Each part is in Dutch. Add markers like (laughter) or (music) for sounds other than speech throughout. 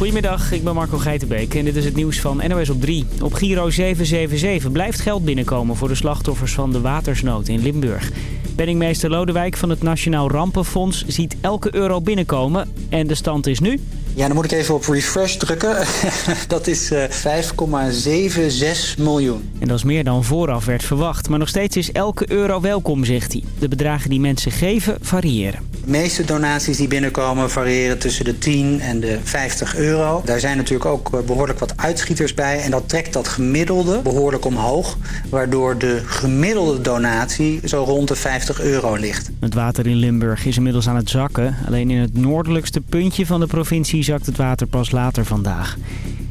Goedemiddag, ik ben Marco Geitenbeek en dit is het nieuws van NOS op 3. Op Giro 777 blijft geld binnenkomen voor de slachtoffers van de watersnood in Limburg. Penningmeester Lodewijk van het Nationaal Rampenfonds ziet elke euro binnenkomen. En de stand is nu... Ja, dan moet ik even op refresh drukken. (laughs) dat is uh, 5,76 miljoen. En dat is meer dan vooraf werd verwacht. Maar nog steeds is elke euro welkom, zegt hij. De bedragen die mensen geven variëren. Meeste donaties die binnenkomen variëren tussen de 10 en de 50 euro. Daar zijn natuurlijk ook behoorlijk wat uitschieters bij. En dat trekt dat gemiddelde behoorlijk omhoog. Waardoor de gemiddelde donatie zo rond de 50 euro ligt. Het water in Limburg is inmiddels aan het zakken. Alleen in het noordelijkste puntje van de provincie zakt het water pas later vandaag.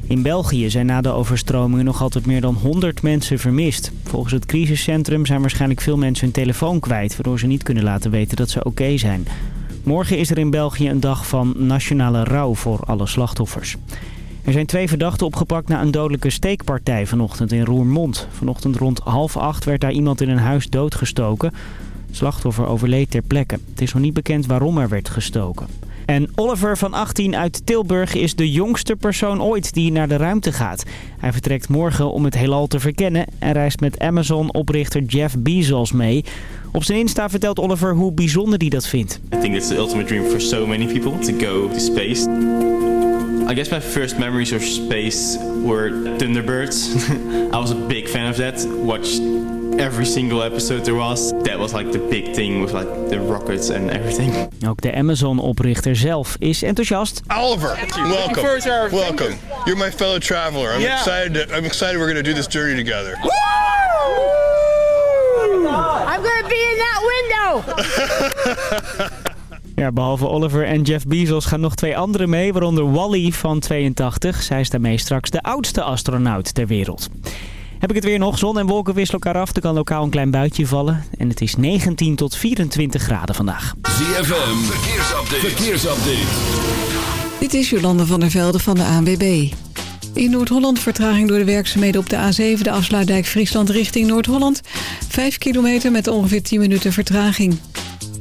In België zijn na de overstromingen nog altijd meer dan 100 mensen vermist. Volgens het crisiscentrum zijn waarschijnlijk veel mensen hun telefoon kwijt... waardoor ze niet kunnen laten weten dat ze oké zijn. Morgen is er in België een dag van nationale rouw voor alle slachtoffers. Er zijn twee verdachten opgepakt na een dodelijke steekpartij vanochtend in Roermond. Vanochtend rond half acht werd daar iemand in een huis doodgestoken. Slachtoffer overleed ter plekke. Het is nog niet bekend waarom er werd gestoken. En Oliver van 18 uit Tilburg is de jongste persoon ooit die naar de ruimte gaat. Hij vertrekt morgen om het heelal te verkennen en reist met Amazon-oprichter Jeff Bezos mee. Op zijn Insta vertelt Oliver hoe bijzonder hij dat vindt. I think it's the ultimate dream for so many people to go to space. I guess my first memories of space were Thunderbirds. (laughs) I was a big fan of that. Watched every single episode there was. That was like the big thing with like the rockets and everything. Ook de Amazon-oprichter zelf is enthousiast. Oliver, welcome. Welcome. You're my fellow traveler. I'm excited. To, I'm excited we're going to do this journey together. I'm going to be in that window. (laughs) Ja, behalve Oliver en Jeff Bezos gaan nog twee anderen mee, waaronder Wally van 82. Zij is daarmee straks de oudste astronaut ter wereld. Heb ik het weer nog. Zon en wolken wisselen elkaar af. Er kan lokaal een klein buitje vallen. En het is 19 tot 24 graden vandaag. ZFM, verkeersupdate. verkeersupdate. Dit is Jolande van der Velde van de ANWB. In Noord-Holland vertraging door de werkzaamheden op de A7, de afsluitdijk Friesland richting Noord-Holland. 5 kilometer met ongeveer 10 minuten vertraging.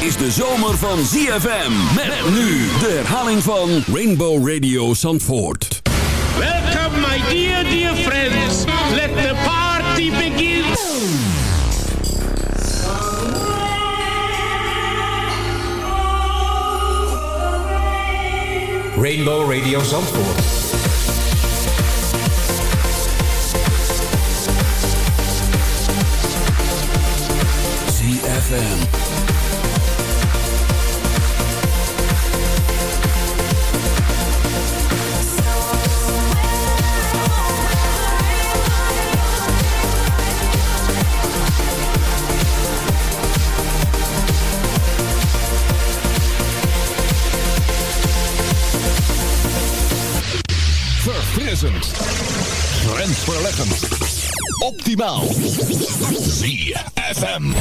Is de zomer van ZFM. Met nu de herhaling van Rainbow Radio Zandvoort. Welcome my dear, dear friends. Let the party begin. Rainbow Radio Zandvoort. ZFM. Optimaal. ZFM.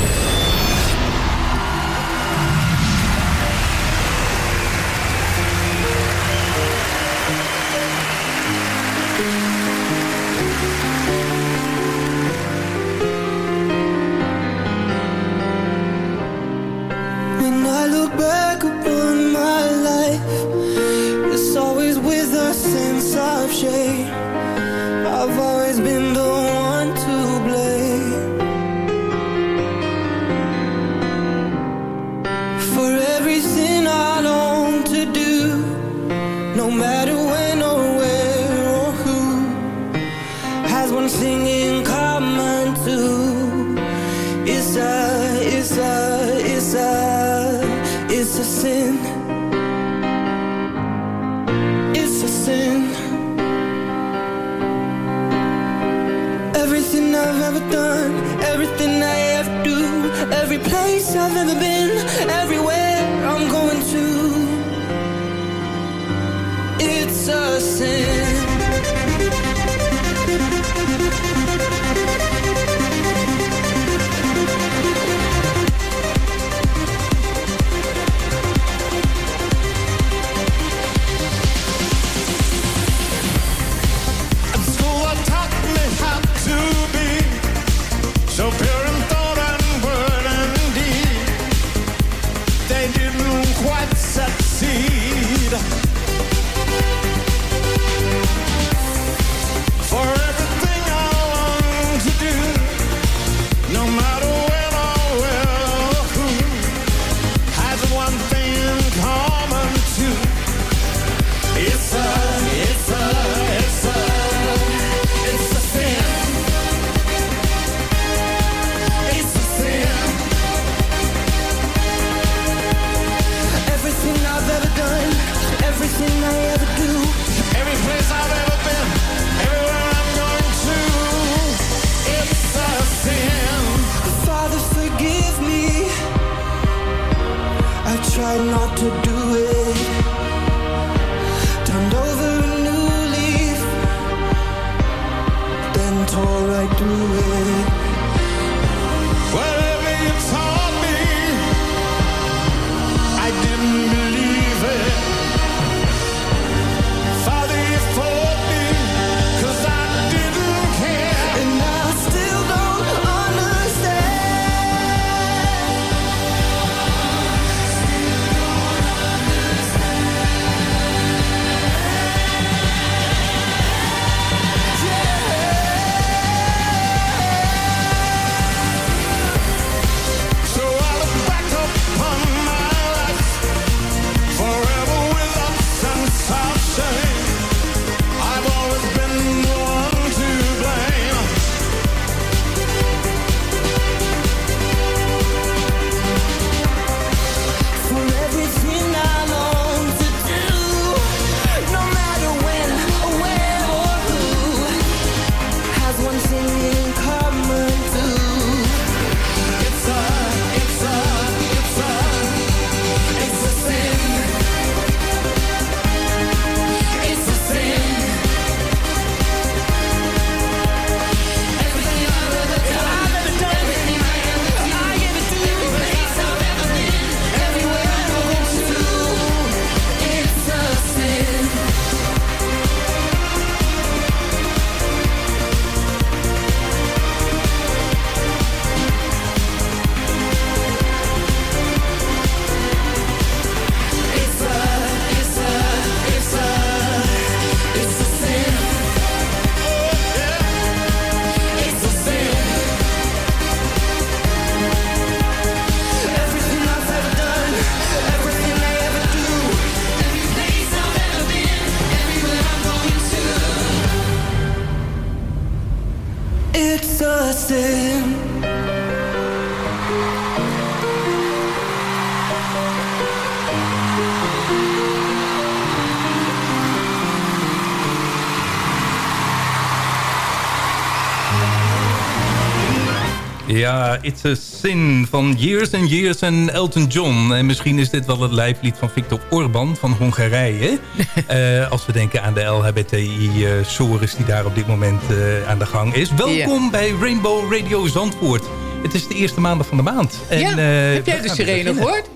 Ja, It's a Sin van Years and Years en Elton John. En misschien is dit wel het lijflied van Viktor Orban van Hongarije. (laughs) Eh, als we denken aan de LHBTI-sores die daar op dit moment eh, aan de gang is. Welkom bij Rainbow Radio Zandvoort. Het is de eerste maandag van de maand. En, Ja, eh, heb jij de sirene gehoord?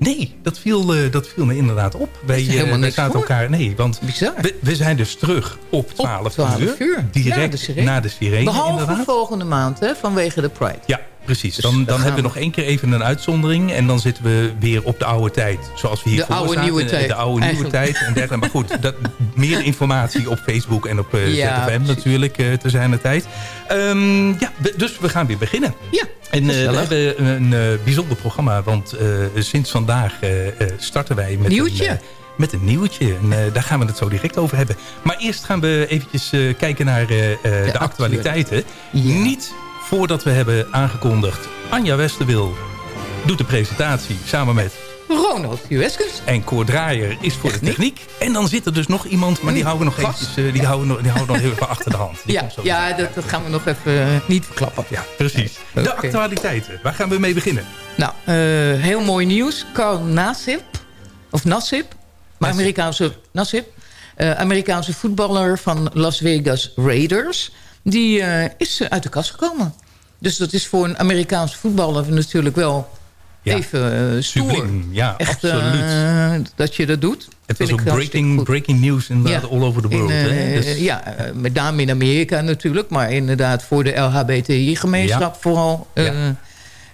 Nee, dat viel, eh, dat viel me inderdaad op. Wij, helemaal eh, niks elkaar... Nee, want we, we zijn dus terug op 12, 12 uur. uur. Direct Na de sirene. na de sirene, Behalve inderdaad. volgende maand, hè, vanwege de Pride. Ja, precies. Dus Dan, dan hebben we nog één keer even een uitzondering. En dan zitten we weer op de oude tijd. Zoals we hier De oude nieuwe tijd, De oude nieuwe tijd. En dergelijke. Maar goed, (laughs) dat, meer informatie op Facebook en op eh, Ja, ZFM natuurlijk eh, te zijn de tijd. Ehm, ja, dus we gaan weer beginnen. Ja, En eh, we hebben een eh, bijzonder programma. Want eh, sinds vandaag starten wij met Nieuwtje. een... met een nieuwtje. En daar gaan we het zo direct over hebben. Maar eerst gaan we eventjes kijken naar eh, de, actualiteiten. Niet voordat we hebben aangekondigd... Anja Westerwil doet de presentatie samen met Ronald Jueskens. En Cor Draaier is voor de techniek. En dan zit er dus nog iemand, maar die houden we nog eventjes, eh, die houden, nog- die houden nog heel even achter de hand. Die Ja, ja dat, dat gaan we nog even eh, niet verklappen. Ja, precies. De actualiteiten. Waar gaan we mee beginnen? Nou, eh, heel mooi nieuws. Carl Nassib, of Nassib, maar Amerikaanse Nassib, Amerikaanse voetballer van Las Vegas Raiders, die is uit de kast gekomen. Dus dat is voor een Amerikaanse voetballer natuurlijk wel Ja. even eh, stoer. Subliem, ja, Echt absoluut. eh, dat je dat doet. Het was ook breaking, breaking news inderdaad Ja. all over the world. In, eh, hè? Dus- Ja, eh, met name in Amerika natuurlijk. Maar inderdaad voor de LHBTI-gemeenschap Ja. vooral. eh,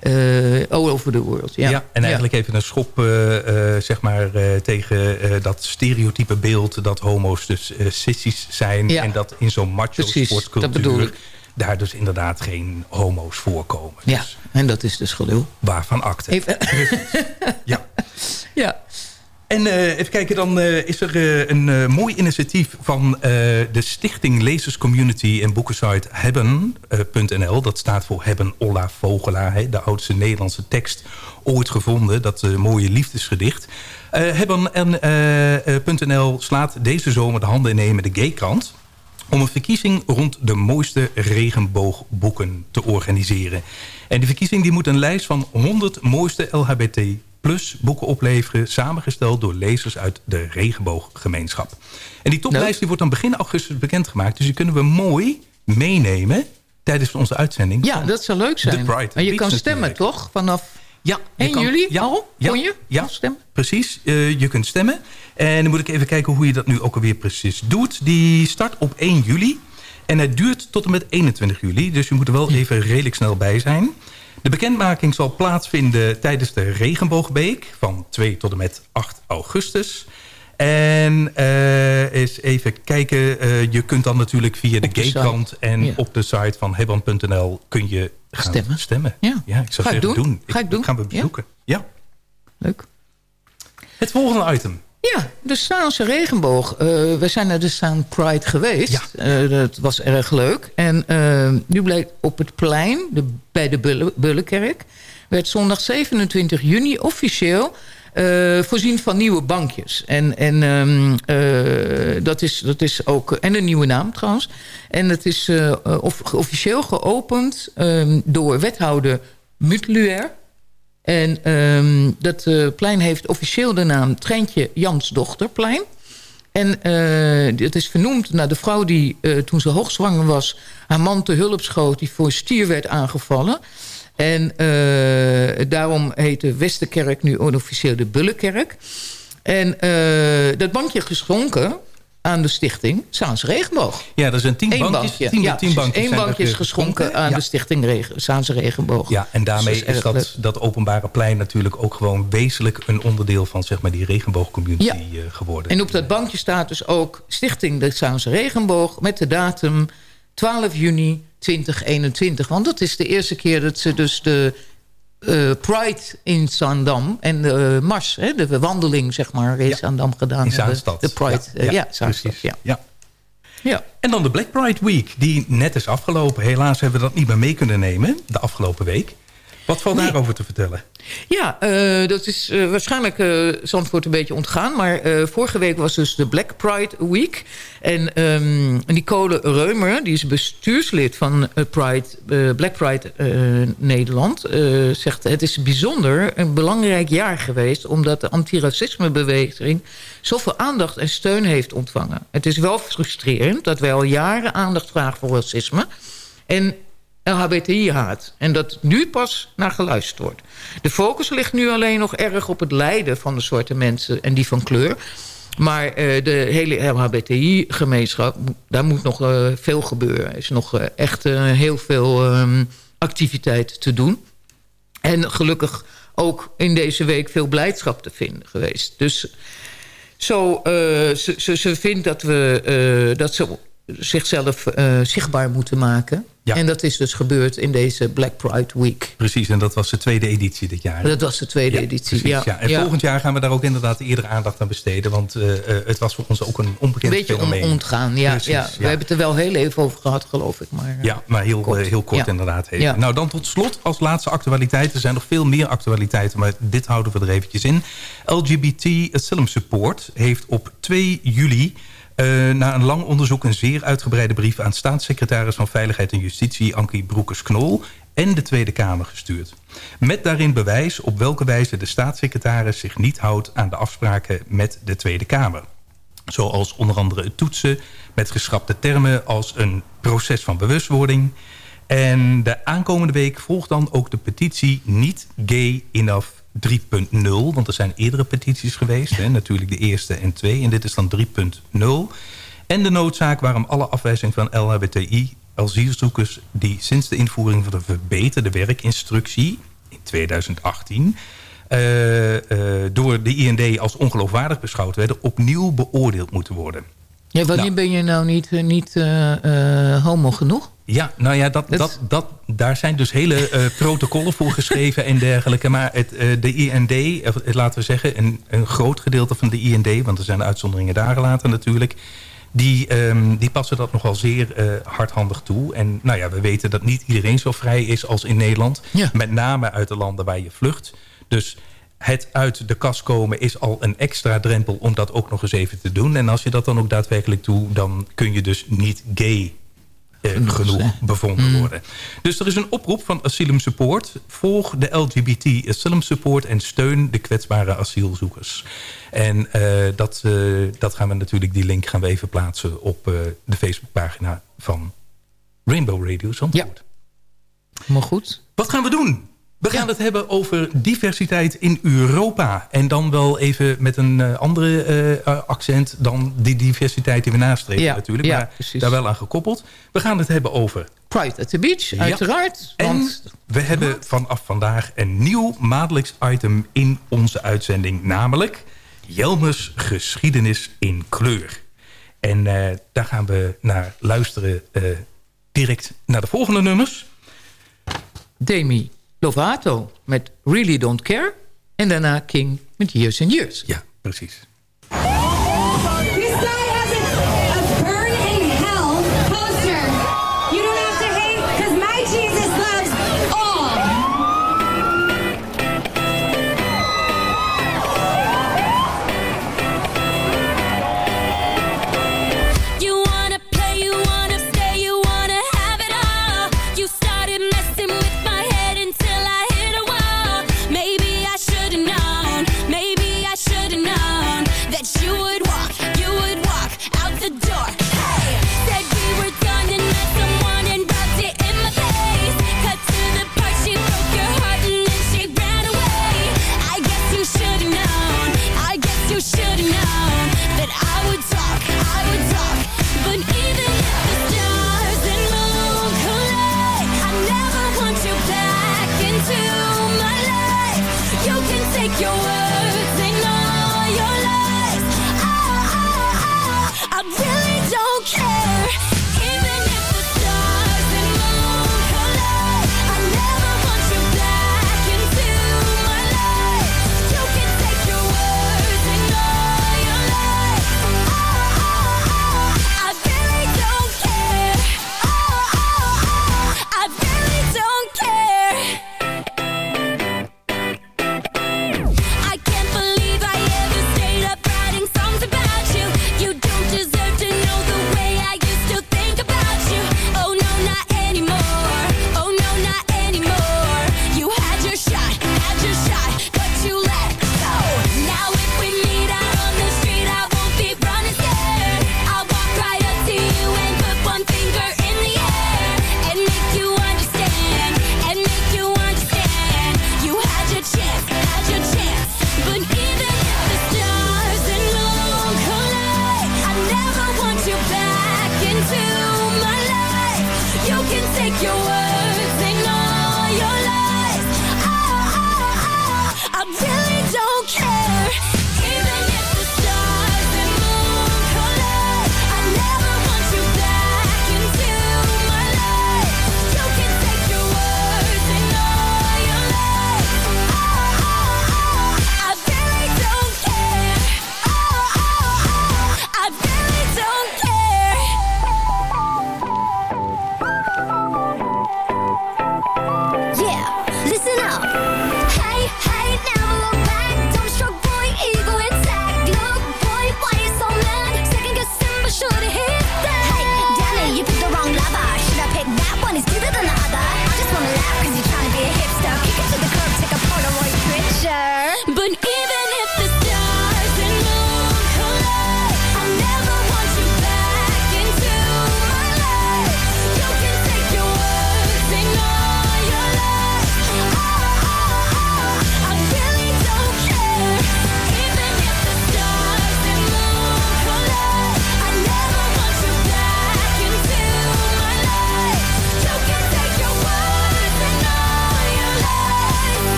eh, all over the world. Ja, Ja, en eigenlijk even een schop eh, eh, zeg maar, eh, tegen eh, dat stereotype beeld... dat homo's dus eh sissies zijn... Ja. en dat in zo'n Precies, dat bedoel macho-sportcultuur... daar dus inderdaad geen homo's voorkomen. Ja, en dat is dus gelul. Waarvan akte. Even. ja. (laughs) ja. En eh, even kijken, dan eh, is er eh, een mooi initiatief van de Stichting Lezers Community en boekensite Hebben.nl. dat staat voor Hebben Olla Vogelaar, hè, de oudste Nederlandse tekst ooit gevonden. Dat mooie liefdesgedicht. Hebben.nl slaat deze zomer de handen ineen met de Gaykrant om een verkiezing rond de mooiste regenboogboeken te organiseren. En die verkiezing die moet een lijst van 100 mooiste LHBT plus boeken opleveren... samengesteld door lezers uit de regenbooggemeenschap. En die toplijst die wordt dan begin augustus bekendgemaakt. Dus die kunnen we mooi meenemen tijdens onze uitzending. Ja, dat zou leuk zijn. Pride maar je Beach kan stemmen, natuurlijk. toch? Vanaf Ja, 1 kan- juli ja, al? ja, Kon je ja, stemmen? Precies, eh, je kunt stemmen. En dan moet ik even kijken hoe je dat nu ook alweer precies doet. Die start op 1 juli. En het duurt tot en met 21 juli. Dus je moet er wel even redelijk snel bij zijn. De bekendmaking zal plaatsvinden tijdens de Regenboogbeek... van 2 tot en met 8 augustus. En eh, eens even kijken. eh, je kunt dan natuurlijk via de de site. Gaykrant... en Ja. op de site van hebban.nl kun je gaan Stemmen. stemmen. Ja. ja ik zou Ga ik zeggen doen. doen. Ga ik doen. Gaan we Ja. bezoeken. Ja. Leuk. Het volgende item. Ja, de Saanse regenboog. Eh, we zijn naar de Saan Pride geweest. Eh, dat was erg leuk. En nu bleek op het plein, de, bij de Bulle, Bullenkerk... werd zondag 27 juni officieel eh, voorzien van nieuwe bankjes. En, en ehm, eh, dat, is, dat is ook... En een nieuwe naam trouwens. En het is eh, of, officieel geopend ehm, door wethouder Mutluer... En ehm, dat plein heeft officieel de naam Treintje Jansdochterplein. En eh het is vernoemd naar de vrouw die toen ze hoogzwanger was... haar man te hulp schoot die voor stier werd aangevallen. En eh, daarom heet de Westerkerk nu onofficieel de Bullenkerk. En eh, dat bankje geschonken aan de stichting Saans Regenboog. Ja, er zijn tien Eén bankjes. bankje. Tien, ja, tien bankjes Eén bankje is er geschonken aan Ja. de stichting Regen, Saanse Regenboog. Ja, en daarmee Dus dat is, dat, dat openbare plein natuurlijk ook gewoon wezenlijk een onderdeel van zeg maar, die regenboogcommunity Ja. eh, geworden. En op dat bankje staat dus ook Stichting de Saanse Regenboog... met de datum 12 juni 2021. Want dat is de eerste keer dat ze dus de eh, Pride in Zaandam... en de mars, hè, de wandeling zeg maar, in Zaandam gedaan in hebben. Zaanstad. De Pride, eh, ja, Zaanstad, precies. ja. ja. Ja. En dan de Black Pride Week, die net is afgelopen. Helaas hebben we dat niet meer mee kunnen nemen, de afgelopen week. Wat valt daarover te vertellen? Ja, eh, dat is eh, waarschijnlijk Zandvoort een beetje ontgaan. Maar vorige week was dus de Black Pride Week. En ehm, Nicole Reumer, die is bestuurslid van Pride, Black Pride Nederland... zegt het is bijzonder een belangrijk jaar geweest... omdat de antiracismebeweging zoveel aandacht en steun heeft ontvangen. Het is wel frustrerend dat wij al jaren aandacht vragen voor racisme... En LHBTI-haat. En dat nu pas naar geluisterd wordt. De focus ligt nu alleen nog erg op het lijden van de soorten mensen en die van kleur. Maar eh, de hele LHBTI-gemeenschap, daar moet nog eh, veel gebeuren. Er is nog eh, echt heel veel ehm, activiteit te doen. En gelukkig ook in deze week veel blijdschap te vinden geweest. Dus zo, ze, ze, ze vindt dat, we, dat ze zichzelf zichtbaar moeten maken. En dat is dus gebeurd in deze Black Pride Week. Precies, en dat was de tweede editie dit jaar. Dat was de tweede editie, precies, ja. ja. En Ja. volgend jaar gaan we daar ook inderdaad eerder aandacht aan besteden. Want eh, eh, het was voor ons ook een onbekend Een beetje on fenomeen. ontgaan, ja, Precies, ja. We hebben het er wel heel even over gehad, geloof ik. Maar, Ja, maar heel kort, heel kort Ja. inderdaad. Even. Ja. Nou, dan tot slot als laatste actualiteit. Er zijn nog veel meer actualiteiten, maar dit houden we er eventjes in. LGBT Asylum Support heeft op 2 juli... eh, na een lang onderzoek een zeer uitgebreide brief... aan staatssecretaris van Veiligheid en Justitie Ankie Broekers-Knol... en de Tweede Kamer gestuurd. Met daarin bewijs op welke wijze de staatssecretaris zich niet houdt... aan de afspraken met de Tweede Kamer. Zoals onder andere het toetsen met geschrapte termen als een proces van bewustwording. En de aankomende week volgt dan ook de petitie Niet Gay Enough 3.0. Want er zijn eerdere petities geweest. Hè? Natuurlijk de eerste en twee. En dit is dan 3.0. En de noodzaak waarom alle afwijzing van LHBTI asielzoekers... die sinds de invoering van de verbeterde werkinstructie in 2018 eh, eh, door de IND als ongeloofwaardig beschouwd werden... opnieuw beoordeeld moeten worden. Ja, wanneer ben je nou niet, eh, niet eh, homo genoeg? Ja, nou ja, dat, dat, dat, daar zijn dus hele protocollen voor geschreven en dergelijke. Maar het, de IND, laten we zeggen, een, een groot gedeelte van de IND... want er zijn uitzonderingen daar gelaten natuurlijk... Die, ehm, die passen dat nogal zeer eh, hardhandig toe. En nou ja, we weten dat niet iedereen zo vrij is als in Nederland. Met name uit de landen waar je vlucht. Dus het uit de kast komen is al een extra drempel om dat ook nog eens even te doen. En als je dat dan ook daadwerkelijk doet, dan kun je dus niet gay eh, genoeg bevonden worden. Dus er is een oproep van Asylum Support. Volg de LGBT Asylum Support en steun de kwetsbare asielzoekers. En eh, dat, eh, dat gaan we natuurlijk, die link gaan we even plaatsen op de Facebookpagina van Rainbow Radio Zandvoort. Maar goed. Wat gaan we doen? We gaan het hebben over diversiteit in Europa. En dan wel even met een eh, andere eh, accent dan die diversiteit die we nastreven Ja, natuurlijk. ja, maar precies. daar wel aan gekoppeld. We gaan het hebben over... Pride at the Beach, uiteraard. En Want we hebben vanaf vandaag een nieuw maandelijks item in onze uitzending. Namelijk Jelmers geschiedenis in kleur. En eh, daar gaan we naar luisteren direct naar de volgende nummers. Demi Lovato met Really Don't Care. En daarna King met Years and Years. Ja, precies.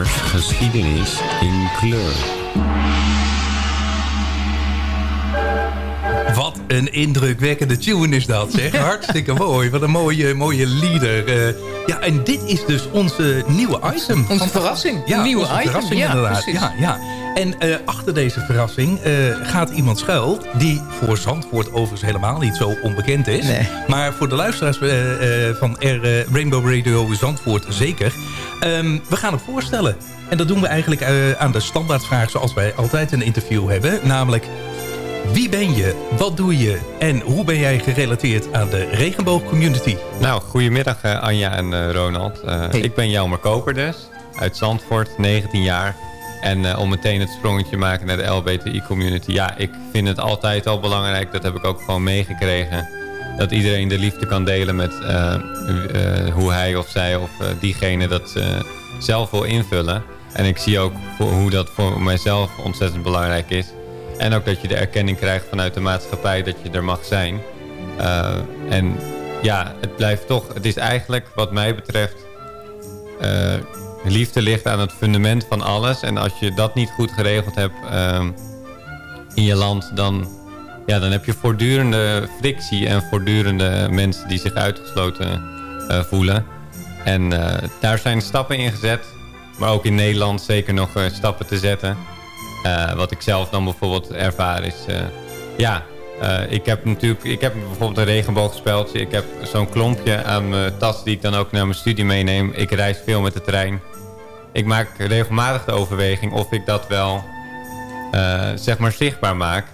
Geschiedenis in kleur. Wat een indrukwekkende tune is dat, zeg. (laughs) Hartstikke mooi. Wat een mooie, mooie leader. Eh, ja, en dit is dus onze nieuwe item. Onze verrassing. Ja, Nieuwe item. verrassing Ja, inderdaad. precies. Ja, ja. En eh, achter deze verrassing eh, gaat iemand schuil... die voor Zandvoort overigens helemaal niet zo onbekend is. Maar voor de luisteraars van R, Rainbow Radio Zandvoort zeker. Ehm, we gaan het voorstellen. En dat doen we eigenlijk eh, aan de standaardvraag... zoals wij altijd een interview hebben. Namelijk, wie ben je, wat doe je... en hoe ben jij gerelateerd aan de regenboogcommunity? Nou, goedemiddag eh, Anja en eh, Ronald. Eh, Ik ben Jelmer Koper dus, uit Zandvoort, 19 jaar. En eh, om meteen het sprongetje te maken naar de LBTI-community... ja, ik vind het altijd al belangrijk, dat heb ik ook gewoon meegekregen... dat iedereen de liefde kan delen met eh, eh, hoe hij of zij of eh, diegene dat zelf wil invullen. En ik zie ook hoe dat voor mijzelf ontzettend belangrijk is. En ook dat je de erkenning krijgt vanuit de maatschappij dat je er mag zijn. En ja, het blijft toch... Het is eigenlijk, wat mij betreft... liefde ligt aan het fundament van alles. En als je dat niet goed geregeld hebt... in je land... dan, ja, dan heb je voortdurende frictie en voortdurende mensen die zich uitgesloten eh, voelen. En eh, daar zijn stappen in gezet. Maar ook in Nederland zeker nog eh, stappen te zetten. Wat ik zelf dan bijvoorbeeld ervaar is... ja, ik heb natuurlijk ik heb bijvoorbeeld een regenboogspeltje. Ik heb zo'n klompje aan mijn tas die ik dan ook naar mijn studie meeneem. Ik reis veel met de trein. Ik maak regelmatig de overweging of ik dat wel zeg maar zichtbaar maak.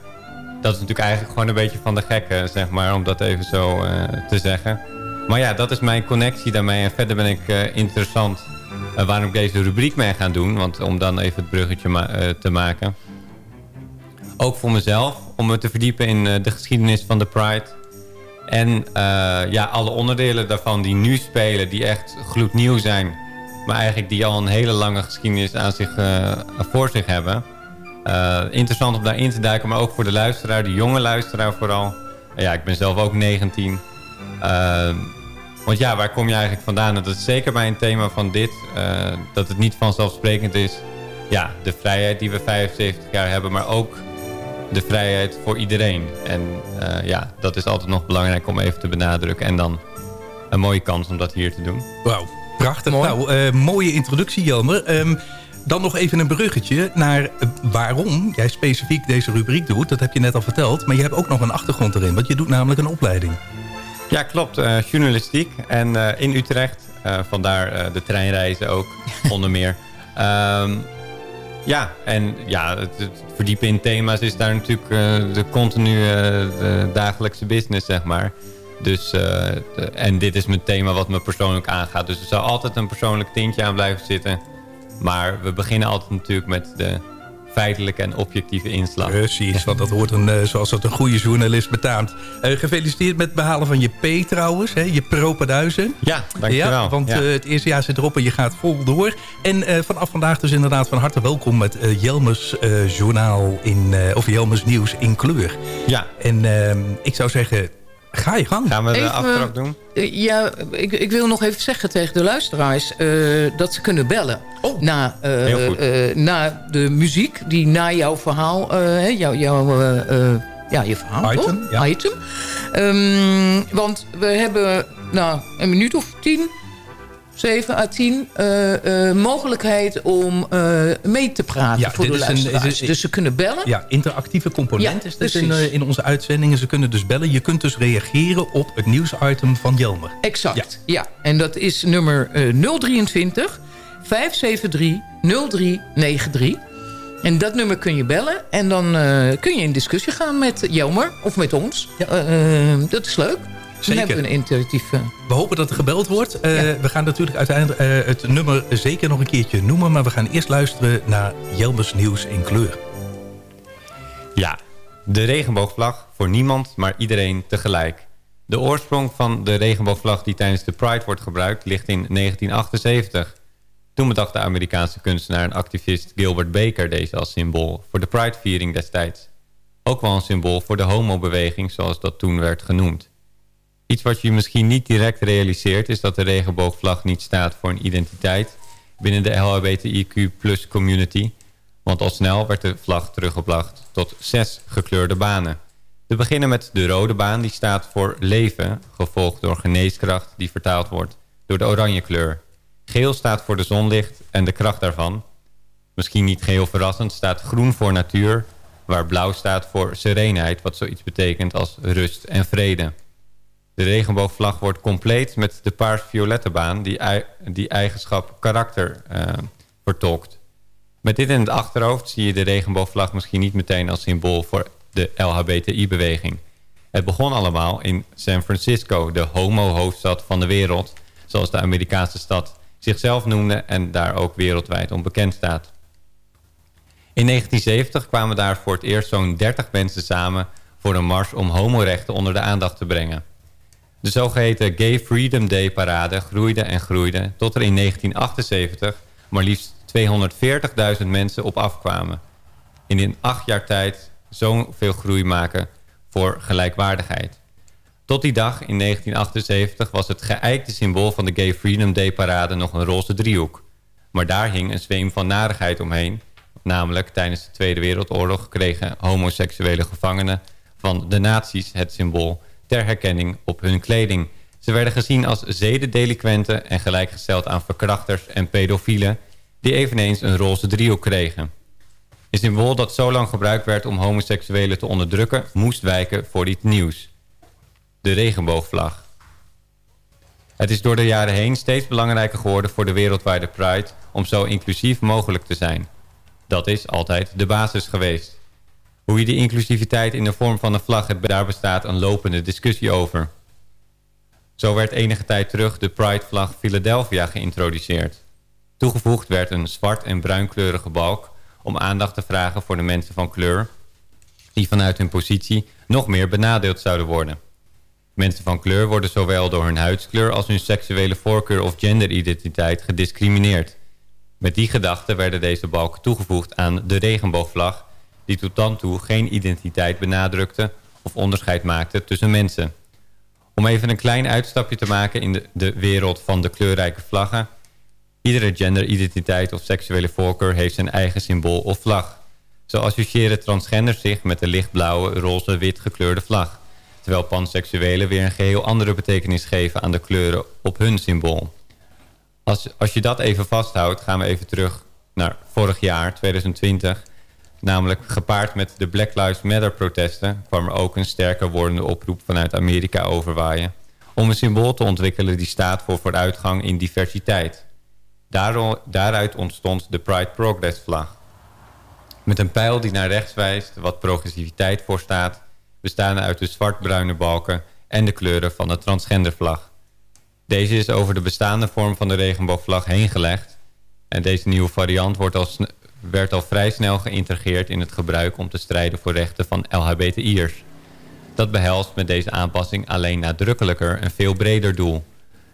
Dat is natuurlijk eigenlijk gewoon een beetje van de gekken, zeg maar, om dat even zo eh, te zeggen. Maar ja, dat is mijn connectie daarmee. En verder ben ik eh, interessant eh, waarom ik deze rubriek mee ga doen. Want om dan even het bruggetje te maken. Ook voor mezelf, om me te verdiepen in de geschiedenis van de Pride. En ja, alle onderdelen daarvan die nu spelen, die echt gloednieuw zijn. Maar eigenlijk die al een hele lange geschiedenis aan zich, voor zich hebben. Eh, interessant om daarin te duiken, maar ook voor de luisteraar, de jonge luisteraar vooral. ja, ik ben zelf ook 19. Eh, want ja, waar kom je eigenlijk vandaan? En dat is zeker bij een thema van dit, eh, dat het niet vanzelfsprekend is. Ja, de vrijheid die we 75 jaar hebben, maar ook de vrijheid voor iedereen. En eh, ja, dat is altijd nog belangrijk om even te benadrukken. En dan een mooie kans om dat hier te doen. Wauw, prachtig. Nou, eh, mooie introductie, Jelmer. Ehm, dan nog even een bruggetje naar eh, waarom jij specifiek deze rubriek doet. Dat heb je net al verteld. Maar je hebt ook nog een achtergrond erin. Want je doet namelijk een opleiding. Ja, klopt. eh, journalistiek. En eh, in Utrecht. Vandaar de treinreizen ook, (laughs) onder meer. Ehm, ja, en ja, het, het verdiepen in thema's is daar natuurlijk de continu de dagelijkse business, zeg maar. Dus, de- en dit is mijn thema wat me persoonlijk aangaat. Dus er zal altijd een persoonlijk tintje aan blijven zitten. Maar we beginnen altijd natuurlijk met de feitelijke en objectieve inslag. Precies, want dat hoort een, eh, zoals dat een goede journalist betaamt. Eh, gefeliciteerd met het behalen van je P trouwens, hè, je propenduizen. Ja, dankjewel. Ja, want Ja. eh, het eerste jaar zit erop en je gaat vol door. En vanaf vandaag dus inderdaad van harte welkom met Jelmers journaal in, of Jelmers nieuws in kleur. Ja. En ehm, ik zou zeggen, ga je gang. Gaan we de Even, aftrap doen? eh, Ja, ik, ik wil nog even zeggen tegen de luisteraars... eh, dat ze kunnen bellen na, eh, eh, na de muziek... die na jouw verhaal, eh, hè, jouw, jouw, ja, je verhaal, Item, toch? ja. Item. Ehm, want we hebben nou, een minuut of tien... 7 à 10 eh, eh, mogelijkheid om eh, mee te praten Ja, voor de is een- luisteraars. is dus ze kunnen bellen. Ja, interactieve component Ja, is dit in, in onze uitzendingen. Ze kunnen dus bellen. Je kunt dus reageren op het nieuwsitem van Jelmer. Exact, ja. En dat is nummer eh, 023 573 0393. En dat nummer kun je bellen. En dan kun je in discussie gaan met Jelmer of met ons. Dat is leuk. Zeker. hebben we een interactief... eh, We hopen dat er gebeld wordt. Eh, We gaan natuurlijk uiteindelijk eh, het nummer zeker nog een keertje noemen. Maar we gaan eerst luisteren naar Jelmers nieuws in kleur. Ja, de regenboogvlag voor niemand, maar iedereen tegelijk. De oorsprong van de regenboogvlag die tijdens de Pride wordt gebruikt ligt in 1978. Toen bedacht de Amerikaanse kunstenaar en activist Gilbert Baker deze als symbool voor de Pride-viering destijds. Ook wel een symbool voor de homobeweging zoals dat toen werd genoemd. Iets wat je misschien niet direct realiseert is dat de regenboogvlag niet staat voor een identiteit binnen de LHBTIQ plus community. Want al snel werd de vlag teruggebracht tot zes gekleurde banen. We beginnen met de rode baan, die staat voor leven, gevolgd door geneeskracht, die vertaald wordt door de oranje kleur. Geel staat voor de zonlicht en de kracht daarvan. Misschien niet geheel verrassend staat groen voor natuur, waar blauw staat voor serenheid, wat zoiets betekent als rust en vrede. De regenboogvlag wordt compleet met de paars-violette baan die, die eigenschap karakter eh, vertolkt. Met dit in het achterhoofd zie je de regenboogvlag misschien niet meteen als symbool voor de LHBTI-beweging. Het begon allemaal in San Francisco, de homo-hoofdstad van de wereld, zoals de Amerikaanse stad zichzelf noemde en daar ook wereldwijd om bekend staat. In 1970 kwamen daar voor het eerst zo'n 30 mensen samen voor een mars om homorechten onder de aandacht te brengen. De zogeheten Gay Freedom Day parade groeide en groeide tot er in 1978 maar liefst 240.000 mensen op afkwamen. In een acht jaar tijd zoveel groei maken voor gelijkwaardigheid. Tot die dag in 1978 was het geëikte symbool van de Gay Freedom Day parade nog een roze driehoek. Maar daar hing een zweem van narigheid omheen. Namelijk tijdens de Tweede Wereldoorlog kregen homoseksuele gevangenen van de nazi's het symbool ter herkenning op hun kleding. Ze werden gezien als zedendelinquenten en gelijkgesteld aan verkrachters en pedofielen... die eveneens een roze driehoek kregen. Een symbool dat zo lang gebruikt werd om homoseksuelen te onderdrukken... moest wijken voor iets nieuws. De regenboogvlag. Het is door de jaren heen steeds belangrijker geworden voor de wereldwijde Pride... om zo inclusief mogelijk te zijn. Dat is altijd de basis geweest. Hoe je die inclusiviteit in de vorm van een vlag hebt, daar bestaat een lopende discussie over. Zo werd enige tijd terug de Pride-vlag Philadelphia geïntroduceerd. Toegevoegd werd een zwart- en bruinkleurige balk om aandacht te vragen voor de mensen van kleur... die vanuit hun positie nog meer benadeeld zouden worden. Mensen van kleur worden zowel door hun huidskleur als hun seksuele voorkeur of genderidentiteit gediscrimineerd. Met die gedachte werden deze balken toegevoegd aan de regenboogvlag... die tot dan toe geen identiteit benadrukte of onderscheid maakte tussen mensen. Om even een klein uitstapje te maken in de, de wereld van de kleurrijke vlaggen... Iedere genderidentiteit of seksuele voorkeur heeft zijn eigen symbool of vlag. Zo associëren transgenders zich met de lichtblauwe, roze, wit gekleurde vlag. Terwijl panseksuelen weer een geheel andere betekenis geven aan de kleuren op hun symbool. Als, als je dat even vasthoudt, gaan we even terug naar vorig jaar, 2020. Namelijk gepaard met de Black Lives Matter protesten... kwam er ook een sterker wordende oproep vanuit Amerika overwaaien... om een symbool te ontwikkelen die staat voor vooruitgang in diversiteit. Daaruit ontstond de Pride Progress vlag. Met een pijl die naar rechts wijst, wat progressiviteit voor staat... bestaande uit de zwart-bruine balken en de kleuren van de transgendervlag. Deze is over de bestaande vorm van de regenboogvlag heen gelegd... en deze nieuwe variant wordt al sne- werd al vrij snel geïntegreerd in het gebruik om te strijden voor rechten van LHBTI'ers. Dat behelst met deze aanpassing alleen nadrukkelijker een veel breder doel.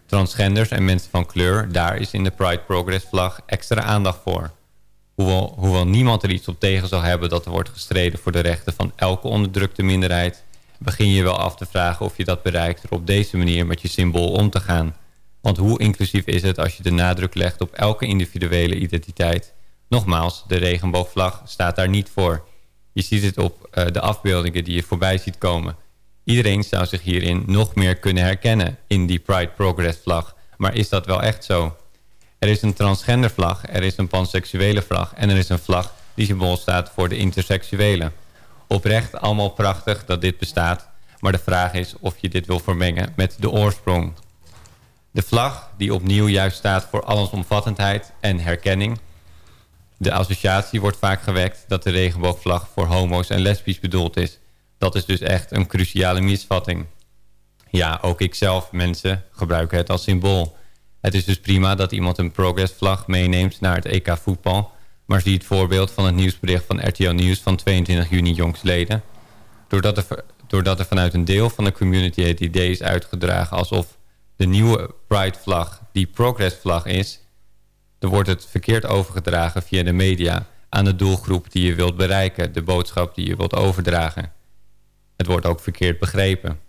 Transgenders en mensen van kleur, daar is in de Pride Progress vlag extra aandacht voor. Hoewel, hoewel niemand er iets op tegen zal hebben dat er wordt gestreden voor de rechten van elke onderdrukte minderheid, begin je wel af te vragen of je dat bereikt door op deze manier met je symbool om te gaan. Want hoe inclusief is het als je de nadruk legt op elke individuele identiteit? Nogmaals, de regenboogvlag staat daar niet voor. Je ziet het op eh, de afbeeldingen die je voorbij ziet komen. Iedereen zou zich hierin nog meer kunnen herkennen in die Pride Progress vlag. Maar is dat wel echt zo? Er is een transgender vlag, er is een panseksuele vlag... en er is een vlag die symbool staat voor de interseksuelen. Oprecht allemaal prachtig dat dit bestaat... maar de vraag is of je dit wil vermengen met de oorsprong. De vlag, die opnieuw juist staat voor allesomvattendheid en herkenning... De associatie wordt vaak gewekt dat de regenboogvlag voor homo's en lesbisch bedoeld is. Dat is dus echt een cruciale misvatting. Ja, ook ik zelf, mensen, gebruiken het als symbool. Het is dus prima dat iemand een progressvlag meeneemt naar het EK voetbal... maar zie het voorbeeld van het nieuwsbericht van RTL Nieuws van 22 juni jongstleden. Doordat er, doordat er vanuit een deel van de community het idee is uitgedragen... alsof de nieuwe Pride-vlag die progressvlag is... dan wordt het verkeerd overgedragen via de media... aan de doelgroep die je wilt bereiken, de boodschap die je wilt overdragen. Het wordt ook verkeerd begrepen.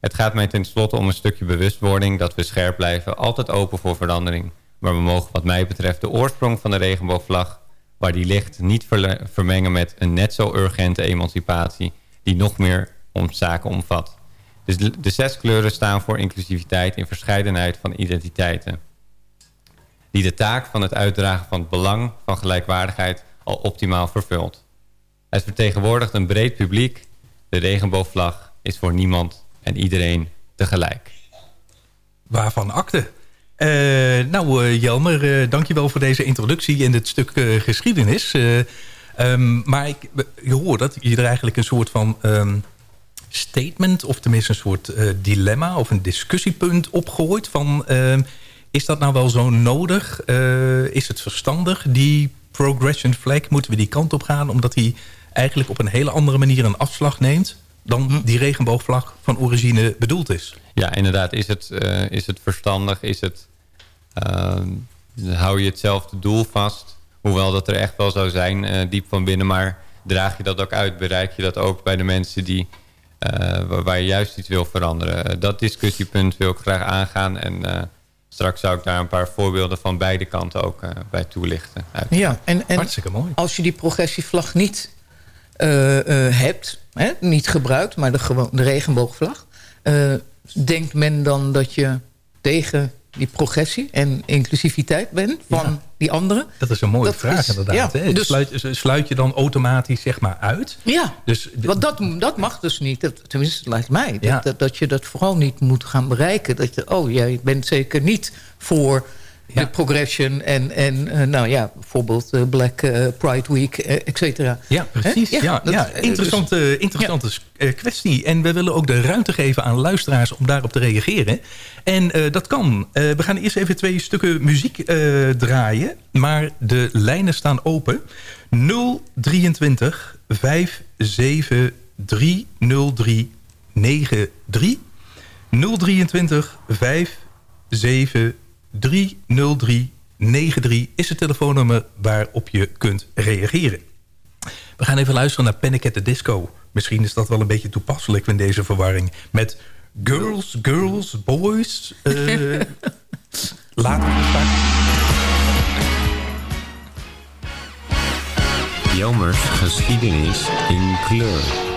Het gaat mij tenslotte om een stukje bewustwording... dat we scherp blijven, altijd open voor verandering. Maar we mogen wat mij betreft de oorsprong van de regenboogvlag... waar die ligt niet vermengen met een net zo urgente emancipatie... die nog meer om zaken omvat. Dus de zes kleuren staan voor inclusiviteit in verscheidenheid van identiteiten. Die de taak van het uitdragen van het belang van gelijkwaardigheid al optimaal vervult. Het vertegenwoordigt een breed publiek. De regenboogvlag is voor niemand en iedereen tegelijk. Waarvan akte? Eh, nou, eh, Jelmer, uh, dankjewel voor deze introductie en dit stuk geschiedenis. Eh, ehm, maar ik, je hoort dat je er eigenlijk een soort van ehm, statement... of tenminste een soort dilemma of een discussiepunt opgooit... van ehm, is dat nou wel zo nodig? Eh, is het verstandig, die progression flag? Moeten we die kant op gaan? Omdat die eigenlijk op een hele andere manier een afslag neemt... dan die regenboogvlag van origine bedoeld is. Ja, inderdaad. Is het, eh, is het verstandig? Is het, eh, hou je hetzelfde doel vast? Hoewel dat er echt wel zou zijn, diep van binnen. Maar draag je dat ook uit? Bereik je dat ook bij de mensen die, waar- je juist iets wil veranderen? Dat discussiepunt wil ik graag aangaan. En straks zou ik daar een paar voorbeelden van beide kanten ook eh, bij toelichten. Ja, en, en Hartstikke mooi. als je die progressievlag niet eh, eh, hebt, hè, niet gebruikt, maar de, gewoon, de regenboogvlag... eh, denkt men dan dat je tegen die progressie en inclusiviteit bent van die anderen? Dat is een mooie Dat vraag is- inderdaad. ja, dus- sluit, sluit je dan automatisch zeg maar uit? Ja, Dus want dat, dat mag dus niet. Dat, tenminste, lijkt mij. Dat, Ja. dat, dat je dat vooral niet moet gaan bereiken. Dat je, oh, jij bent zeker niet voor de progression... en, en eh, nou ja, bijvoorbeeld eh, Black eh, Pride Week, et cetera. Ja, precies. Ja, ja, dat- interessante, interessante eh, kwestie. En we willen ook de ruimte geven aan luisteraars om daarop te reageren. En dat kan. We gaan eerst even twee stukken muziek draaien. Maar de lijnen staan open. 023 57 303 93 023 57 303 93 is het telefoonnummer waarop je kunt reageren. We gaan even luisteren naar Panic at the Disco. Misschien is dat wel een beetje toepasselijk in deze verwarring. Met Girls, Girls, Boys. (laughs) laten we straks... Jelmers geschiedenis in kleur.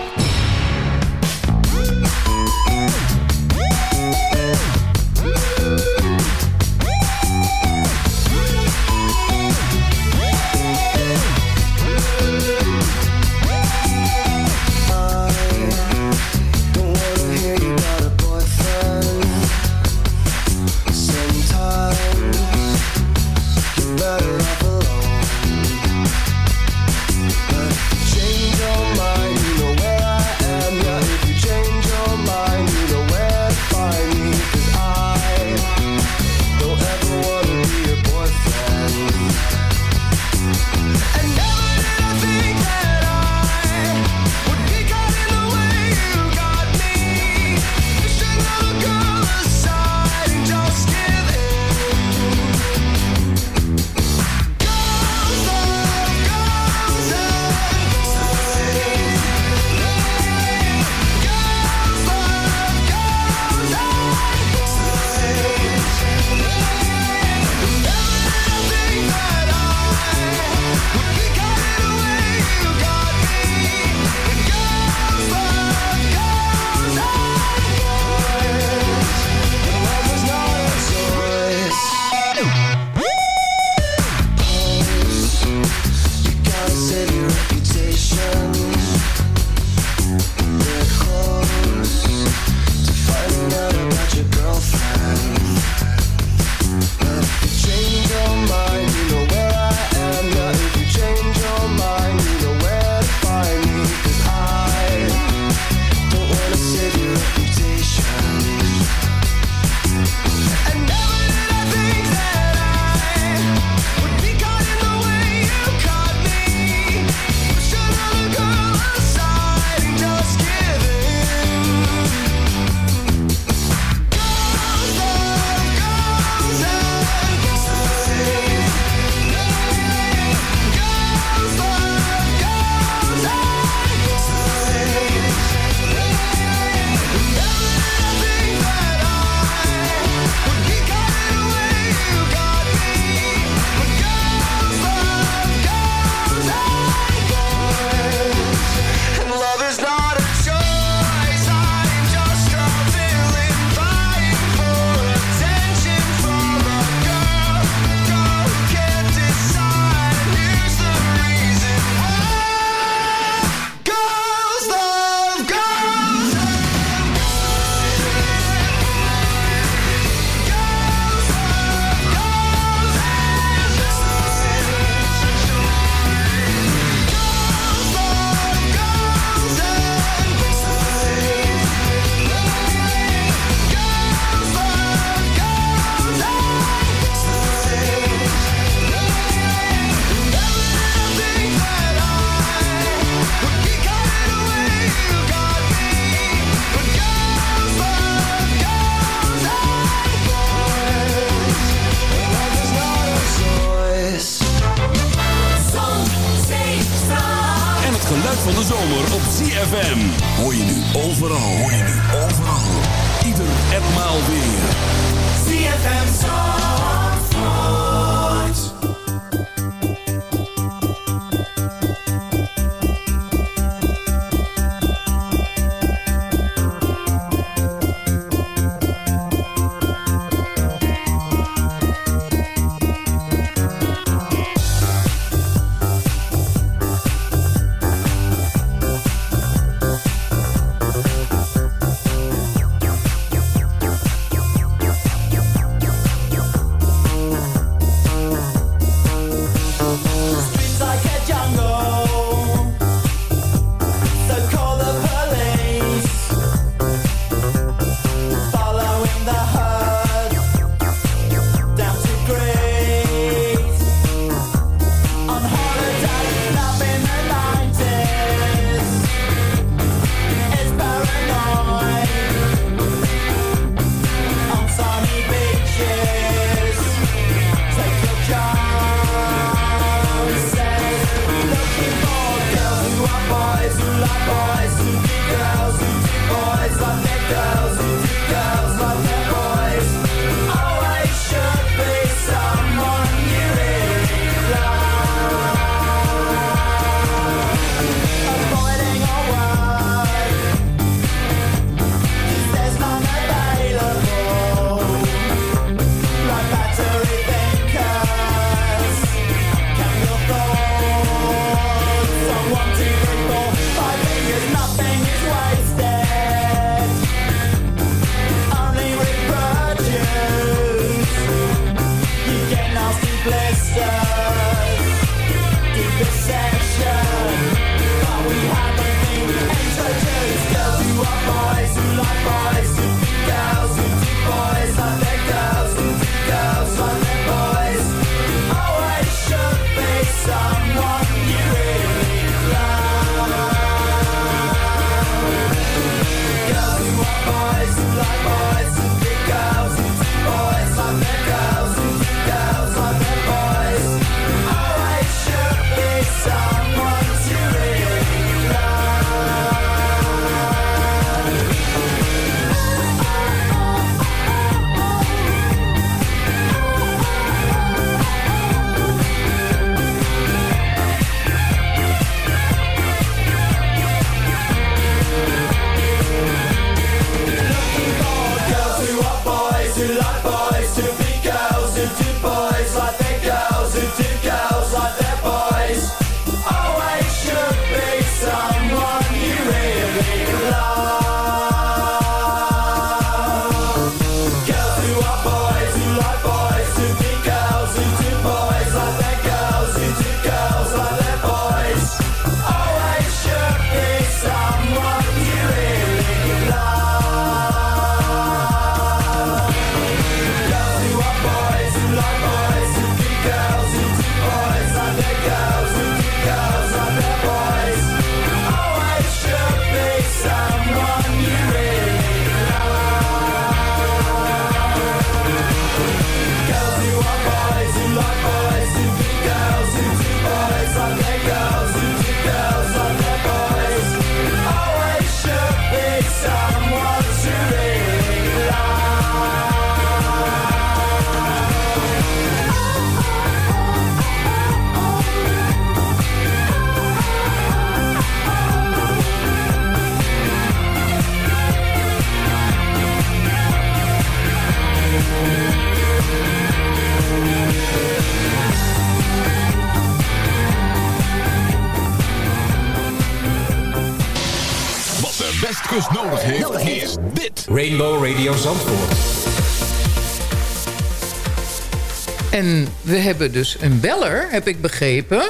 hebben dus een beller, heb ik begrepen.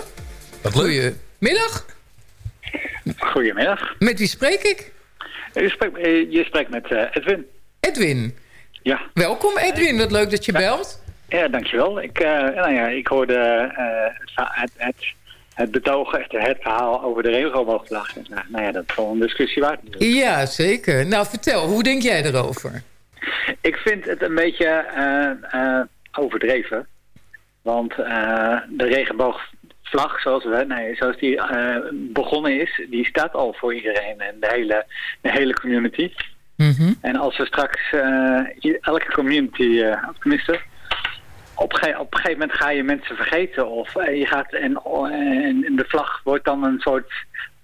Wat leuk. Goedemiddag. Goedemiddag. Met wie spreek ik? Je spreekt, eh, je spreekt met eh, Edwin. Edwin. Ja. Welkom Edwin, wat leuk dat je belt. Ja, dankjewel. Ik, eh, nou ja, ik hoorde het, het, het betoog, het verhaal over de regenboogvlag. Nou, dus, nou ja, dat is wel een discussie waard. Ja, zeker. Nou, vertel, hoe denk jij erover? Ik vind het een beetje overdreven. Want uh, de regenboogvlag, zoals, we, nee, zoals die eh, begonnen is, die staat al voor iedereen en de hele, de hele community. Mhm. En als we straks eh, elke community, tenminste, op, ge op een gegeven moment ga je mensen vergeten. Of je gaat en, en, de vlag wordt dan een soort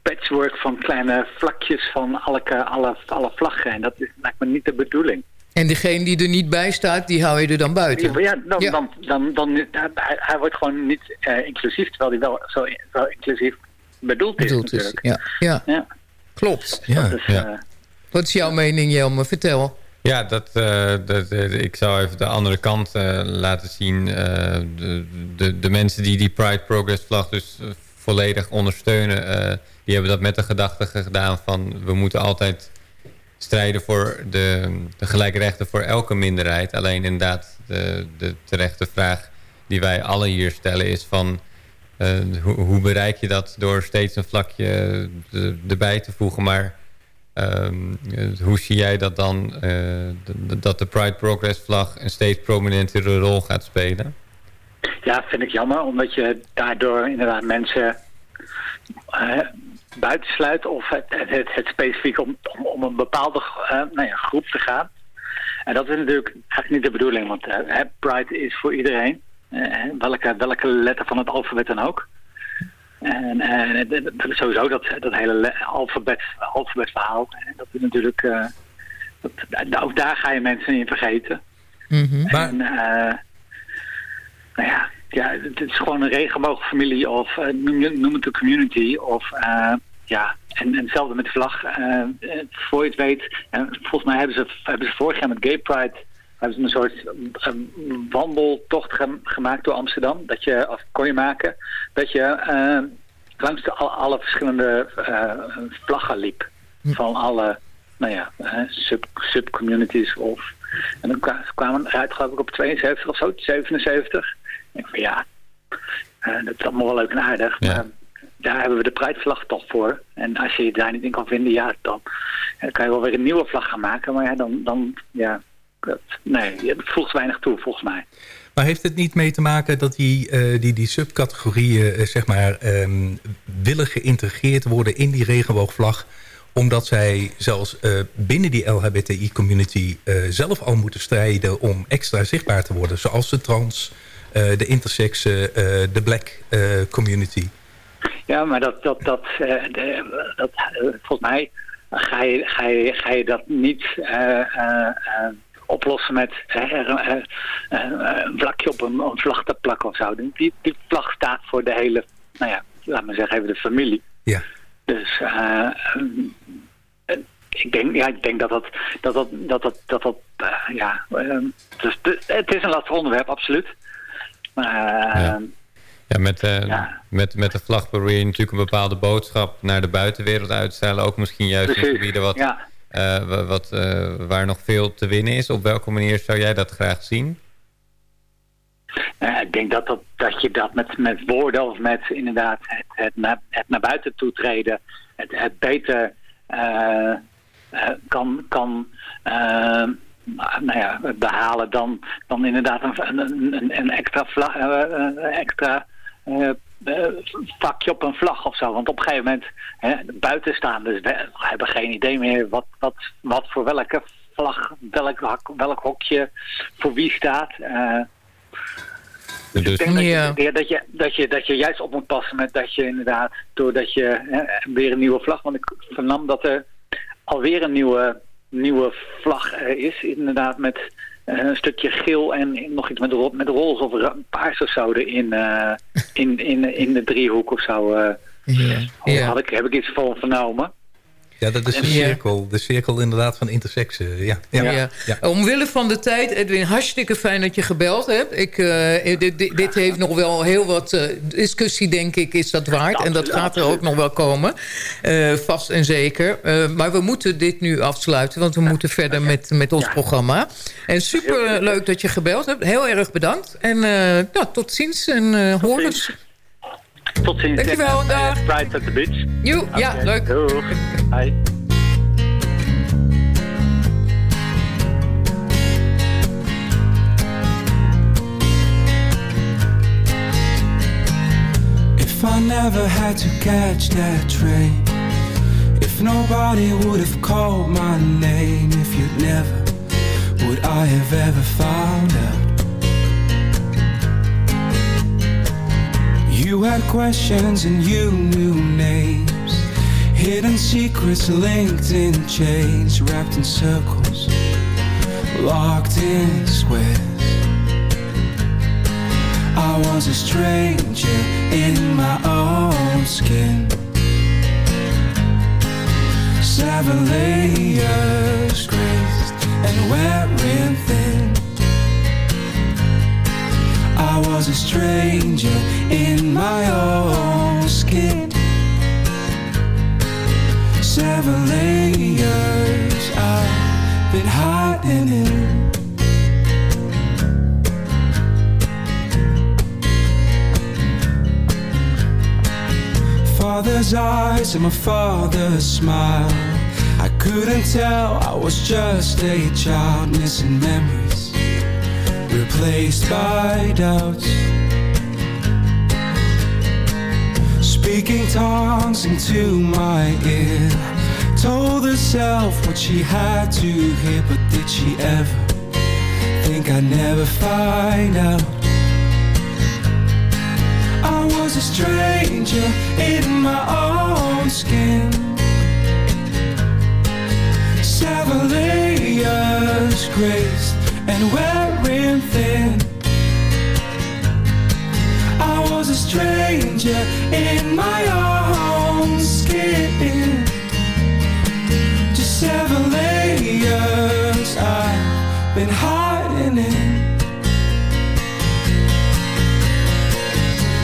patchwork van kleine vlakjes van alle, alle, alle vlaggen. En dat is, lijkt me niet de bedoeling. En degene die er niet bij staat, die hou je er dan buiten. Ja, dan, Dan, dan, dan, hij, hij wordt gewoon niet eh, inclusief, terwijl hij wel zo, zo inclusief bedoeld is Bedoeld is, natuurlijk. ja. ja. Ja. Klopt. Ja. Dus, Ja. eh, Wat is jouw mening, Jelme? Vertel. Ja, dat, eh, dat, ik zou even de andere kant eh, laten zien. Eh, de, de, de mensen die die Pride Progress vlag dus volledig ondersteunen... eh, die hebben dat met de gedachte gedaan van... we moeten altijd strijden voor de, de gelijke rechten voor elke minderheid. Alleen inderdaad de, de terechte vraag die wij alle hier stellen is van... eh, hoe, bereik je dat door steeds een vlakje eh, erbij te voegen... maar Ehm, eh, hoe zie jij dat dan, dat de Pride Progress vlag een steeds prominentere rol gaat spelen? Ja, vind ik jammer, omdat je daardoor inderdaad mensen buitensluit of het, het, het, specifiek om, om, om een bepaalde eh, nou ja, groep te gaan. En dat is natuurlijk eigenlijk niet de bedoeling, want eh, Pride is voor iedereen, eh, welke, welke letter van het alfabet dan ook. En, sowieso dat, dat hele le- alfabet, alfabetverhaal, dat is natuurlijk, dat, ook daar ga je mensen in vergeten. En, eh, nou ja, ja, het is gewoon een regenboogfamilie of eh, noem, het een community. Of eh, ja, en, en hetzelfde met de vlag. eh, voor je het weet, en volgens mij hebben ze, hebben ze vorig jaar met Gay Pride hebben ze een soort wandeltocht gem- gemaakt door Amsterdam. Dat je, of kon je maken, dat je langs de, al- alle verschillende vlaggen liep. Van alle, nou ja, sub, subcommunities of... En dan kwa- kwamen eruit geloof ik op 72 of zo, 77. Ik van ja, eh, dat is allemaal wel leuk en aardig. Maar daar hebben we de Pride-vlag toch voor. En als je je daar niet in kan vinden, ja, dan, kan je wel weer een nieuwe vlag gaan maken. Maar ja, dan, dan ja, dat, nee, dat voegt weinig toe volgens mij. Maar heeft het niet mee te maken dat die, eh, die, die subcategorieën eh, zeg maar, ehm, willen geïntegreerd worden in die regenboogvlag? Omdat zij zelfs binnen die LHBTI-community zelf al moeten strijden om extra zichtbaar te worden. Zoals de trans, de intersex, eh, eh, de black eh, community. Ja, maar dat, dat, dat, eh, de- dat eh, volgens mij ga je, ga je, ga je dat niet eh, eh, eh, oplossen met eh, eh, eh, een vlakje op een, een vlag te plakken of zo. Die, die vlag staat voor de hele, nou ja, laat maar zeggen, even de familie. Ja. Dus eh, eh, ik denk, ja, ik denk dat dat, dat, dat, dat, dat, dat, dat eh, ja, eh, dus het is een lastig onderwerp, absoluut. Maar eh, Ja, met, met, met de vlag probeer je natuurlijk een bepaalde boodschap naar de buitenwereld uit te stellen. Ook misschien juist in gebieden wat, ja. eh, wa- wat, eh, waar nog veel te winnen is. Op welke manier zou jij dat graag zien? Ik denk dat, dat, dat je dat met, met woorden of met inderdaad het, het, naar, het naar buiten toetreden, het, het beter kan, kan nou ja, behalen dan, dan inderdaad een, een, een- extra, vlag, eh, een extra eh, eh, vakje op een vlag of zo. Want op een gegeven moment, hè, de buitenstaanders we- hebben geen idee meer wat, wat, wat voor welke vlag, welk, hak- welk hokje voor wie staat. Eh, Dus, ik denk dat, je, dat, je, dat, je, dat je juist op moet passen met dat je inderdaad, doordat je hè, weer een nieuwe vlag, want ik vernam dat er alweer een nieuwe, nieuwe vlag eh, is, inderdaad met eh, een stukje geel en nog iets met, ro met roze of paars of zo erin, eh, in, in, in de driehoek of zo. eh. Ja. Had ik, heb ik iets van vernomen. Ja, dat is de Ja. cirkel. De cirkel inderdaad van intersexen. Ja, ja. Ja. ja. Omwille van de tijd, Edwin, hartstikke fijn dat je gebeld hebt. Ik, eh, dit, dit, dit heeft nog wel heel wat eh, discussie, denk ik, is dat waard. en dat gaat er ook nog wel komen, Eh, vast en zeker. Eh, maar we moeten dit nu afsluiten, want we moeten verder met, met ons programma. En super leuk dat je gebeld hebt. Heel erg bedankt. En eh, nou, tot ziens en eh horens. Tot ziens. Dankjewel, En, eh, dag. Pride at the beach. Joe, ja, Oké, leuk. Doeg. Hi. If I never had to catch that train, if If nobody would have called my name, if you'd never, would I have ever found had questions and you knew names, hidden secrets linked in chains, wrapped in circles, locked in squares. I was a stranger in my own skin. Seven layers graced and wearing thin. Was a stranger in my own skin. Seven layers I've been hiding in. Father's eyes and my father's smile. I couldn't tell I was just a child missing memories, replaced by doubts. Speaking tongues into my ear, told herself what she had to hear, but did she ever think I'd never find out? I was a stranger in my own skin. Seven graced and wearing thin. I was a stranger in my own skin. Just seven layers I've been hiding in.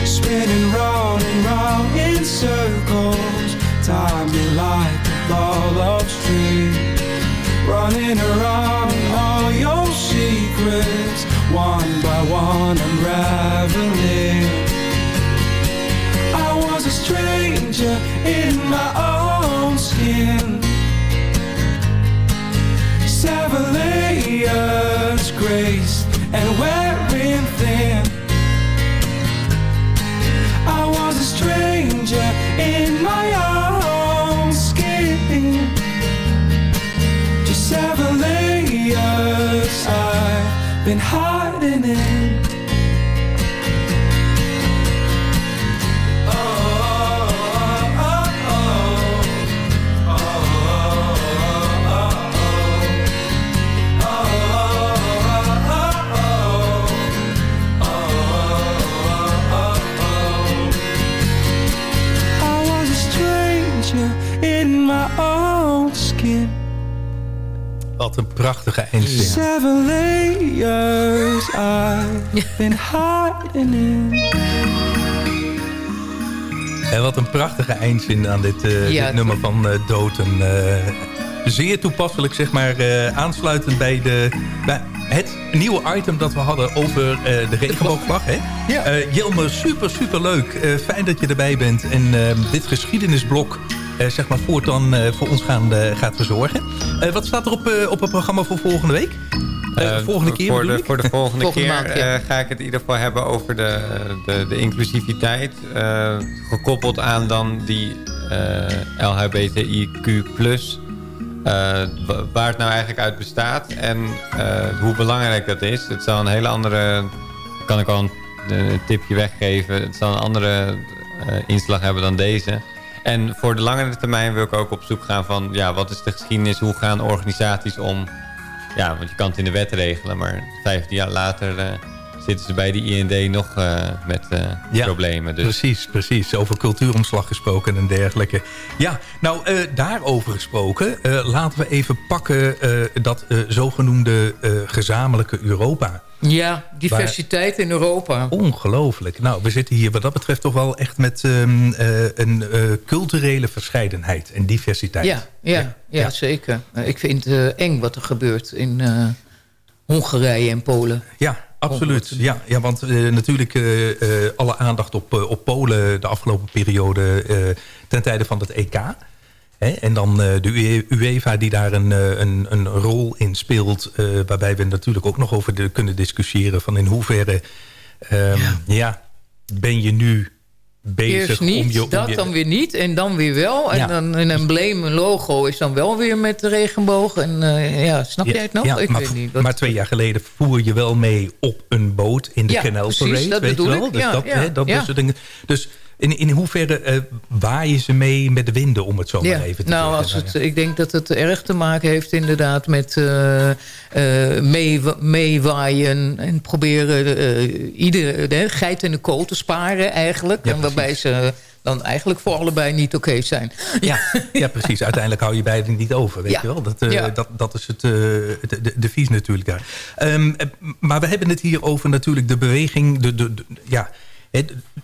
spinning round and round in circles. Time me like a ball of string. Running around secrets. One by one unraveling. I was a stranger in my own Wat een prachtige eindzin. Seven layers I've been hiding in. En wat een prachtige eindzin aan dit, eh, Ja, dit nummer van eh, Doten. Eh, zeer toepasselijk, zeg maar, eh, aansluitend bij, de, bij het nieuwe item dat we hadden over eh, de regenboogvlag. Hè? Ja. Eh, Jelmer, super, super leuk. Eh, fijn dat je erbij bent. En eh, dit geschiedenisblok, zeg maar, voortaan eh, voor ons gaan, eh, gaat verzorgen. Eh, wat staat er op, eh, op het programma voor volgende week? Eh, Eh, volgende keer voor bedoel de, ik? voor de volgende, (laughs) Volgende keer maand, ja. eh, ga ik het in ieder geval hebben over de, de, de inclusiviteit. eh, gekoppeld aan dan die eh, LHBTIQ+. eh, wa- waar het nou eigenlijk uit bestaat en eh, hoe belangrijk dat is. Het zal een hele andere... kan ik al een, een tipje weggeven. Het zal een andere eh, inslag hebben dan deze. En voor de langere termijn wil ik ook op zoek gaan van... ja, wat is de geschiedenis? Hoe gaan organisaties om ja, want je kan het in de wet regelen, maar 15 jaar later eh, zitten ze bij de IND nog eh, met eh, Ja, problemen. Dus Precies, precies. Over cultuuromslag gesproken en dergelijke. Ja, nou, eh, daarover gesproken. eh, laten we even pakken eh, dat eh, zogenoemde eh, gezamenlijke Europa. Ja, diversiteit in Europa. Ongelooflijk. Nou, we zitten hier wat dat betreft toch wel echt met ehm, eh, een eh, culturele verscheidenheid en diversiteit. Ja, ja, ja, zeker. Eh, Ik vind het eh, eng wat er gebeurt in eh, Hongarije en Polen. Ja, absoluut. Ja, ja, want eh, natuurlijk eh, eh, alle aandacht op, op Polen de afgelopen periode ten tijde van het EK. Hè? En dan de UE UEFA die daar een, een, een rol in speelt. waarbij we natuurlijk ook nog over de, kunnen discussiëren van in hoeverre... ehm, ja. ben je nu bezig Eerst om niet, je... om dat je- dan weer niet en dan weer wel. En Ja. dan een embleem, een logo is dan wel weer met de regenboog. En eh, ja, snap jij het nog? Ja, ik maar, weet niet. Wat- maar twee jaar geleden voer je wel mee op een boot in de Ja, Canal precies, Parade. dat weet bedoel je wel? ik. Dus Ja, dat, hè, dat soort dingen. Dus in, in hoeverre eh waaien ze mee met de winden, om het zo maar Ja, even te nou, zeggen? als het, ik denk dat het erg te maken heeft inderdaad met eh, meewa- meewaaien en proberen ieder de geit in de kool te sparen eigenlijk. Ja, en waarbij ze dan eigenlijk voor allebei niet oké zijn. Ja, ja, (laughs) precies. Uiteindelijk hou je beiden niet over, weet Ja. je wel. Dat, Ja. dat, dat is het, het- de, de vies natuurlijk daar. Eh, maar we hebben het hier over natuurlijk de beweging. De, de, de- ja,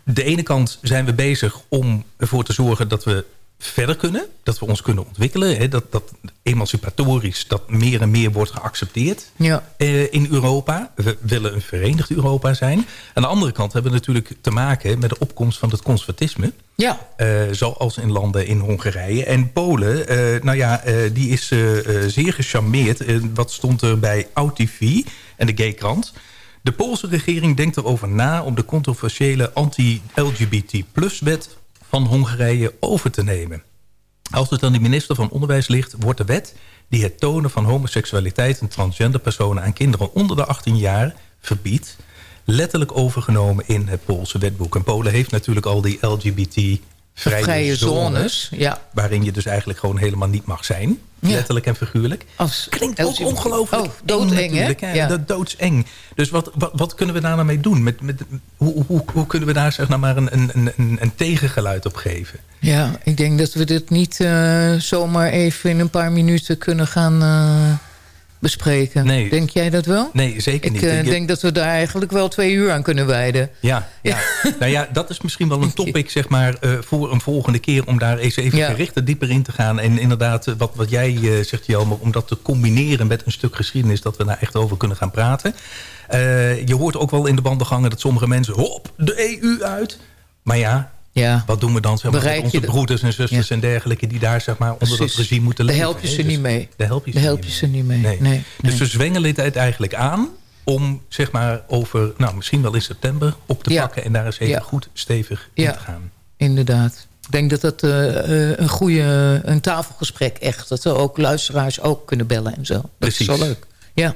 de, ene kant zijn we bezig om ervoor te zorgen dat we verder kunnen. Dat we ons kunnen ontwikkelen. Hè, dat, dat emancipatorisch dat meer en meer wordt geaccepteerd Ja. eh, in Europa. We willen een verenigd Europa zijn. Aan de andere kant hebben we natuurlijk te maken met de opkomst van het conservatisme. Ja. Eh, zoals in landen in Hongarije. En Polen, eh, nou ja, eh, die is zeer gecharmeerd. Wat stond er bij OutTV en de Gay Krant? De Poolse regering denkt erover na om de controversiële anti-LGBT-plus-wet van Hongarije over te nemen. Als het aan de minister van Onderwijs ligt, wordt de wet die het tonen van homoseksualiteit en transgender personen aan kinderen onder de 18 jaar verbiedt, letterlijk overgenomen in het Poolse wetboek. En Polen heeft natuurlijk al die LGBT vrije, Vrije zones, zones, ja. waarin je dus eigenlijk gewoon helemaal niet mag zijn. Ja. Letterlijk en figuurlijk. Als Klinkt ook ongelooflijk Oh, doodeng, hè? Ja. Dat doodseng. Dus wat, wat, wat kunnen we daar nou mee doen? Met, met, hoe, hoe, hoe kunnen we daar zeg nou maar een, een, een, een tegengeluid op geven? Ja, ik denk dat we dit niet eh, zomaar even in een paar minuten kunnen gaan eh, bespreken. Nee. Denk jij dat wel? Nee, zeker niet. eh, Ik- denk dat we daar eigenlijk wel twee uur aan kunnen wijden. Ja, (laughs) ja. nou ja, dat is misschien wel een topic zeg maar, eh, voor een volgende keer... om daar eens even Ja. gerichter dieper in te gaan. En inderdaad, eh, wat, wat jij eh, zegt, Jelmer... om dat te combineren met een stuk geschiedenis... dat we daar echt over kunnen gaan praten. Je hoort ook wel in de wandelgangen dat sommige mensen... hop, de EU uit. Maar ja, Ja. wat doen we dan zeg maar, Bereik met onze de- broeders en zusters en dergelijke... die daar zeg maar, onder dat regime moeten Daar leven? help je ze Dus niet mee. Daar help je ze, Daar niet, help je ze niet mee. Nee. Nee. Dus we zwengelen het eigenlijk aan om zeg maar over, nou misschien wel in september op te Ja. pakken en daar eens even goed stevig in te gaan. Inderdaad. Ik denk dat dat eh, eh, een goede een tafelgesprek echt... dat we ook luisteraars ook kunnen bellen en zo. Dat Precies. is wel leuk. Ja.